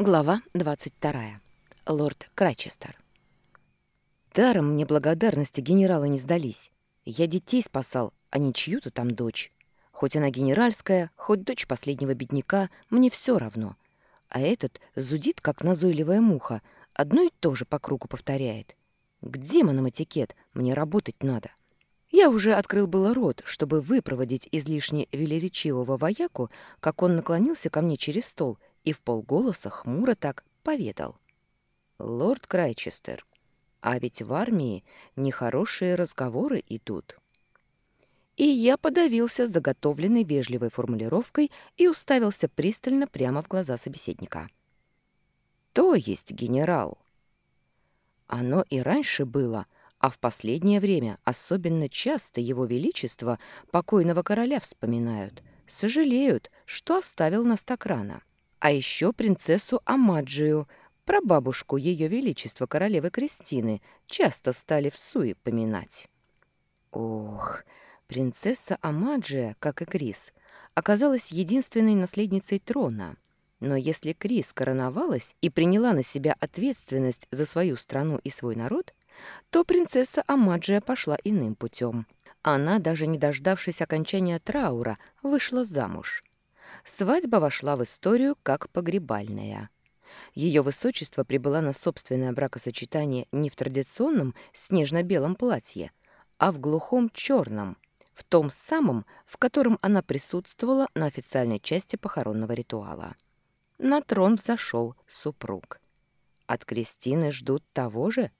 Глава 22. Лорд Крайчестер. Даром мне благодарности генерала не сдались. Я детей спасал, а не чью-то там дочь. Хоть она генеральская, хоть дочь последнего бедняка, мне все равно. А этот зудит, как назойливая муха, одно и то же по кругу повторяет. К демонам этикет, мне работать надо. Я уже открыл было рот, чтобы выпроводить излишне велеречивого вояку, как он наклонился ко мне через стол — и в полголоса хмуро так поведал. «Лорд Крайчестер, а ведь в армии нехорошие разговоры идут». И я подавился заготовленной вежливой формулировкой и уставился пристально прямо в глаза собеседника. «То есть генерал?» Оно и раньше было, а в последнее время особенно часто его величество покойного короля вспоминают, сожалеют, что оставил нас так рано а еще принцессу Амаджию, прабабушку Ее Величества королевы Кристины, часто стали в суе поминать. Ох, принцесса Амаджия, как и Крис, оказалась единственной наследницей трона. Но если Крис короновалась и приняла на себя ответственность за свою страну и свой народ, то принцесса Амаджия пошла иным путем. Она, даже не дождавшись окончания траура, вышла замуж свадьба вошла в историю как погребальная. Ее высочество прибыла на собственное бракосочетание не в традиционном снежно-белом платье, а в глухом черном, в том самом, в котором она присутствовала на официальной части похоронного ритуала. На трон взошел супруг. От Кристины ждут того же?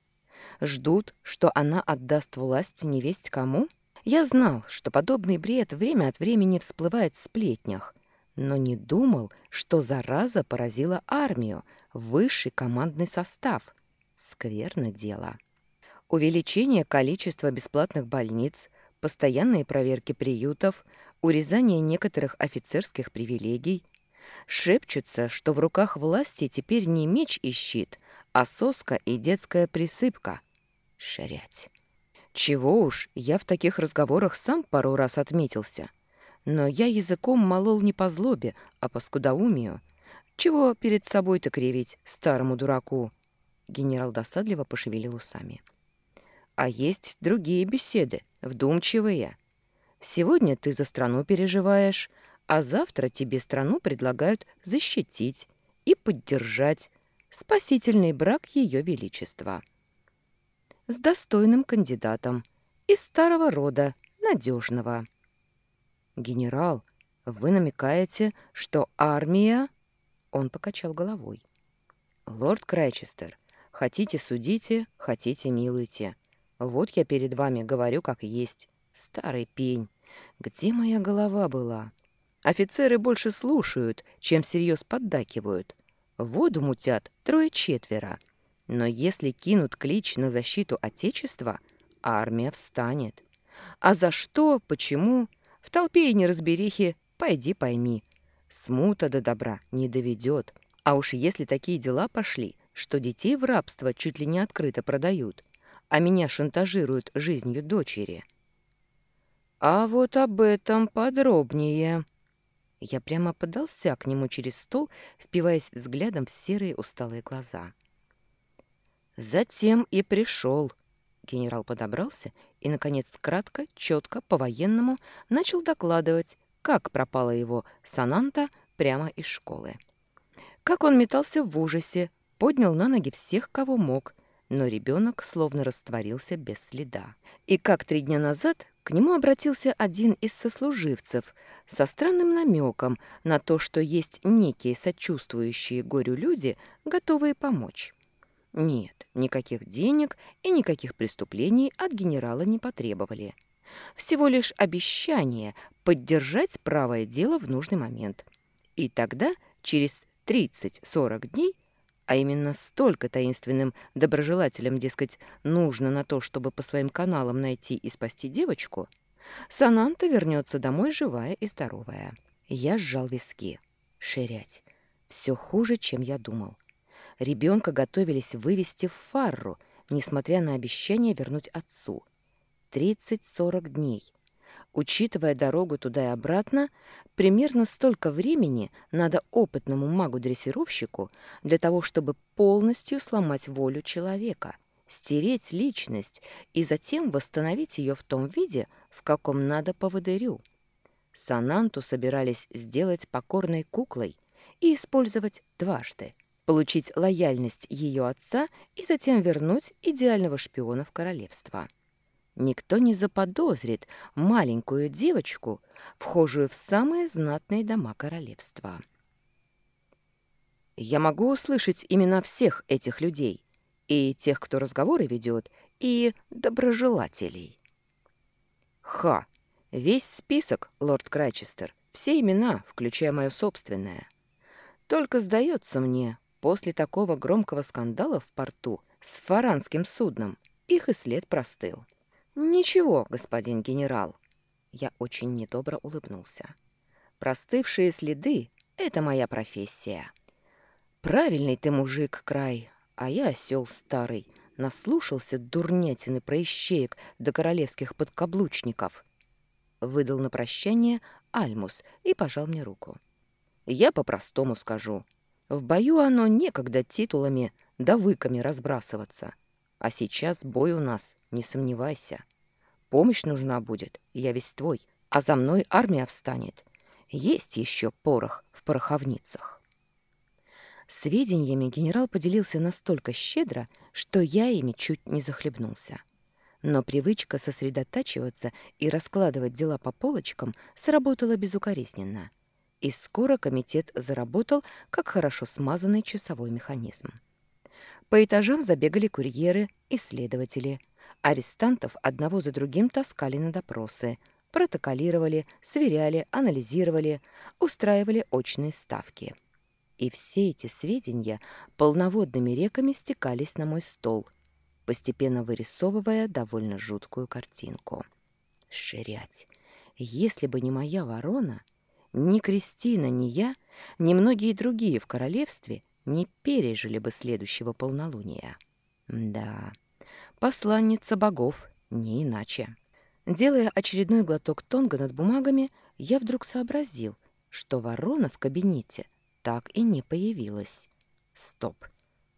Ждут, что она отдаст власть невесть кому? Я знал, что подобный бред время от времени всплывает в сплетнях, но не думал, что зараза поразила армию, высший командный состав. Скверно дело. Увеличение количества бесплатных больниц, постоянные проверки приютов, урезание некоторых офицерских привилегий. Шепчутся, что в руках власти теперь не меч и щит, а соска и детская присыпка. Шарять. Чего уж, я в таких разговорах сам пару раз отметился — но я языком молол не по злобе, а по скудоумию. Чего перед собой-то кривить, старому дураку? Генерал досадливо пошевелил усами. А есть другие беседы, вдумчивые. Сегодня ты за страну переживаешь, а завтра тебе страну предлагают защитить и поддержать спасительный брак Ее Величества. С достойным кандидатом, из старого рода, надежного. «Генерал, вы намекаете, что армия...» Он покачал головой. «Лорд Крайчестер, хотите судите, хотите милуйте. Вот я перед вами говорю как есть. Старый пень. Где моя голова была? Офицеры больше слушают, чем всерьез поддакивают. Воду мутят трое-четверо. Но если кинут клич на защиту Отечества, армия встанет. А за что, почему, в толпе и неразберихи пойди пойми. Смута до добра не доведет. А уж если такие дела пошли, что детей в рабство чуть ли не открыто продают, а меня шантажируют жизнью дочери. А вот об этом подробнее. Я прямо подался к нему через стол, впиваясь взглядом в серые усталые глаза. Затем и пришел Генерал подобрался и, наконец, кратко, четко, по-военному начал докладывать, как пропала его Сананта прямо из школы. Как он метался в ужасе, поднял на ноги всех, кого мог, но ребенок словно растворился без следа. И как три дня назад к нему обратился один из сослуживцев со странным намеком на то, что есть некие сочувствующие горю люди, готовые помочь. Нет, никаких денег и никаких преступлений от генерала не потребовали. Всего лишь обещание поддержать правое дело в нужный момент. И тогда, через 30-40 дней, а именно столько таинственным доброжелателям, дескать, нужно на то, чтобы по своим каналам найти и спасти девочку, Сананта вернется домой живая и здоровая. Я сжал виски. Ширять. Все хуже, чем я думал. Ребенка готовились вывести в Фарру, несмотря на обещание вернуть отцу. Тридцать-сорок дней. Учитывая дорогу туда и обратно, примерно столько времени надо опытному магу-дрессировщику для того, чтобы полностью сломать волю человека, стереть личность и затем восстановить ее в том виде, в каком надо поводырю. Сананту собирались сделать покорной куклой и использовать дважды, получить лояльность ее отца и затем вернуть идеального шпиона в королевство. Никто не заподозрит маленькую девочку, вхожую в самые знатные дома королевства. Я могу услышать имена всех этих людей, и тех, кто разговоры ведет, и доброжелателей. Ха! Весь список, лорд Крайчестер, все имена, включая мое собственное. Только сдается мне, после такого громкого скандала в порту с фаранским судном их и след простыл. «Ничего, господин генерал». Я очень недобро улыбнулся. «Простывшие следы — это моя профессия». «Правильный ты мужик, край, а я осел старый, наслушался дурнятины про до королевских подкаблучников». Выдал на прощание Альмус и пожал мне руку. «Я по-простому скажу. В бою оно некогда титулами да выками разбрасываться. А сейчас бой у нас, не сомневайся. Помощь нужна будет, я весь твой, а за мной армия встанет. Есть еще порох в пороховницах. Сведениями генерал поделился настолько щедро, что я ими чуть не захлебнулся. Но привычка сосредотачиваться и раскладывать дела по полочкам сработала безукоризненно. И скоро комитет заработал, как хорошо смазанный часовой механизм. По этажам забегали курьеры, исследователи. Арестантов одного за другим таскали на допросы, протоколировали, сверяли, анализировали, устраивали очные ставки. И все эти сведения полноводными реками стекались на мой стол, постепенно вырисовывая довольно жуткую картинку. Ширять. Если бы не моя ворона, ни Кристина, ни я, ни многие другие в королевстве не пережили бы следующего полнолуния. Да, посланница богов, не иначе. Делая очередной глоток тонга над бумагами, я вдруг сообразил, что ворона в кабинете так и не появилась. Стоп,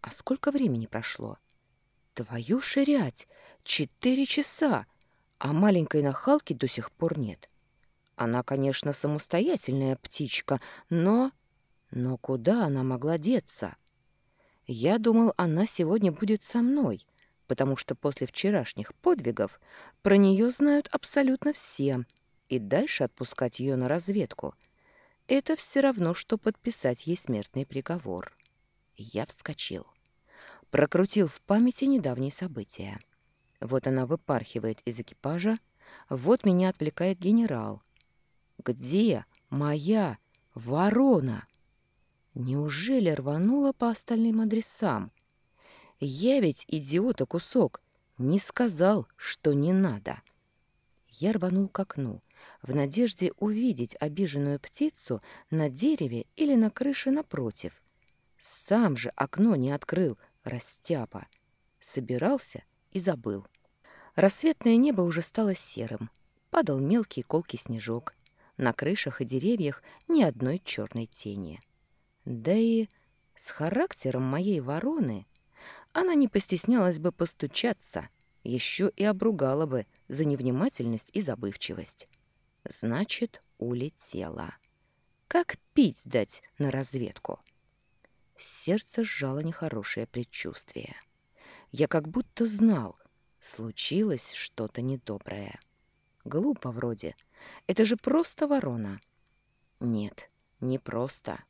а сколько времени прошло? Твою ширять! Четыре часа! А маленькой нахалки до сих пор нет. Она, конечно, самостоятельная птичка, но... Но куда она могла деться? Я думал, она сегодня будет со мной, потому что после вчерашних подвигов про нее знают абсолютно все, и дальше отпускать ее на разведку — это все равно, что подписать ей смертный приговор. Я вскочил. Прокрутил в памяти недавние события. Вот она выпархивает из экипажа, вот меня отвлекает генерал. Где моя ворона? Неужели рванула по остальным адресам? Я ведь, идиота кусок, не сказал, что не надо. Я рванул к окну, в надежде увидеть обиженную птицу на дереве или на крыше напротив. Сам же окно не открыл, растяпа. Собирался и забыл. Рассветное небо уже стало серым. Падал мелкий колкий снежок. На крышах и деревьях ни одной черной тени. Да и с характером моей вороны она не постеснялась бы постучаться, еще и обругала бы за невнимательность и забывчивость. Значит, улетела. Как пить дать на разведку? Сердце сжало нехорошее предчувствие. Я как будто знал, случилось что-то недоброе. Глупо вроде. Это же просто ворона. Нет, не просто.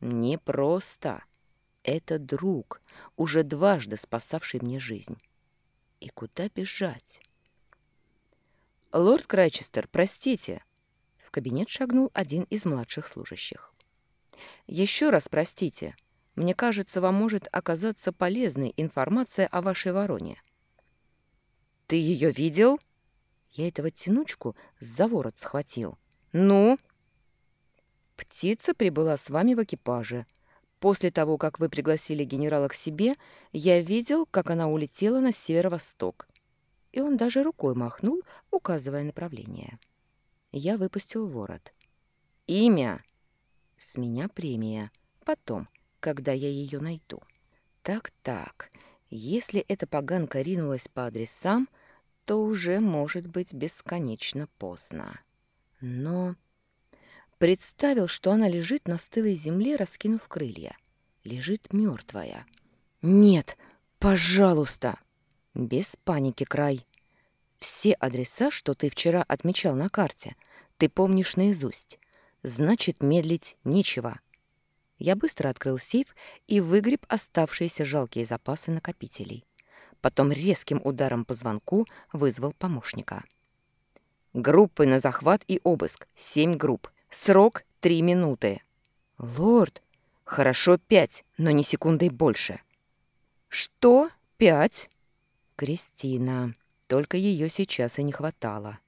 Не просто. Это друг, уже дважды спасавший мне жизнь. И куда бежать? «Лорд Крайчестер, простите!» В кабинет шагнул один из младших служащих. «Еще раз простите. Мне кажется, вам может оказаться полезной информация о вашей вороне». «Ты ее видел?» Я этого тянучку за ворот схватил. «Ну?» Птица прибыла с вами в экипаже. После того, как вы пригласили генерала к себе, я видел, как она улетела на северо-восток. И он даже рукой махнул, указывая направление. Я выпустил ворот. «Имя!» «С меня премия. Потом, когда я ее найду». «Так-так, если эта поганка ринулась по адресам, то уже может быть бесконечно поздно. Но...» Представил, что она лежит на стылой земле, раскинув крылья. Лежит мертвая. «Нет, пожалуйста!» «Без паники, Край. Все адреса, что ты вчера отмечал на карте, ты помнишь наизусть. Значит, медлить нечего». Я быстро открыл сейф и выгреб оставшиеся жалкие запасы накопителей. Потом резким ударом по звонку вызвал помощника. «Группы на захват и обыск. Семь групп. Срок — три минуты». «Лорд, хорошо пять, но не секундой больше». «Что? Пять?» «Кристина. Только ее сейчас и не хватало».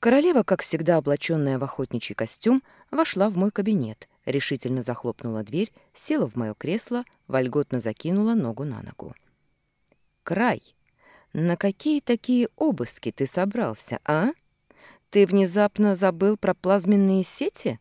Королева, как всегда облаченная в охотничий костюм, вошла в мой кабинет, решительно захлопнула дверь, села в мое кресло, вольготно закинула ногу на ногу. «Край, на какие такие обыски ты собрался, а?» Ты внезапно забыл про плазменные сети?